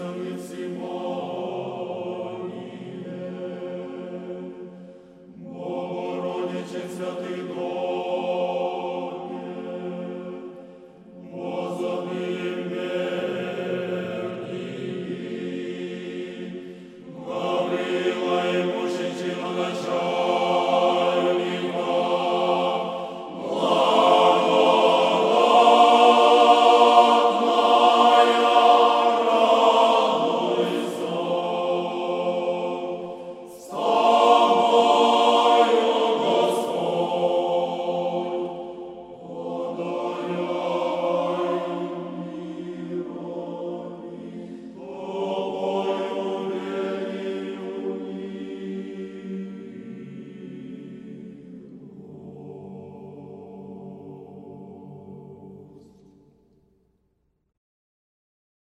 yes